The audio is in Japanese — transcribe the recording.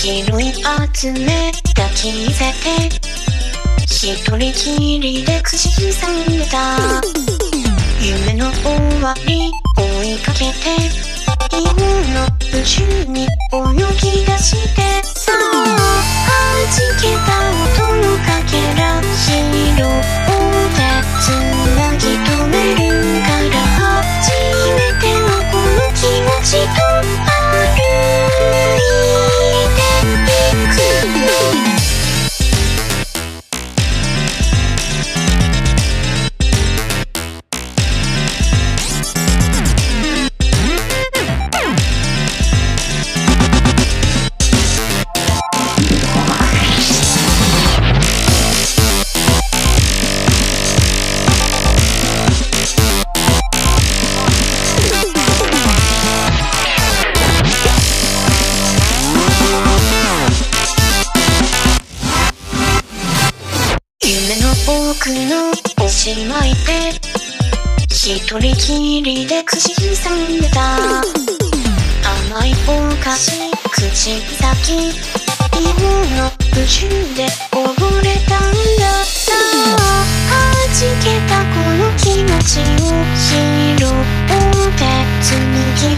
拾い集め抱きせて一人きりで口ずさんでた夢の終わり追いかけて。今の宇宙に泳ぎ出して。僕のおしまいで一人きりで口ずさんでた。甘いお菓子口先日本の宇宙で溺れたんだた」「はじけたこの気持ちを拾って紡ぎ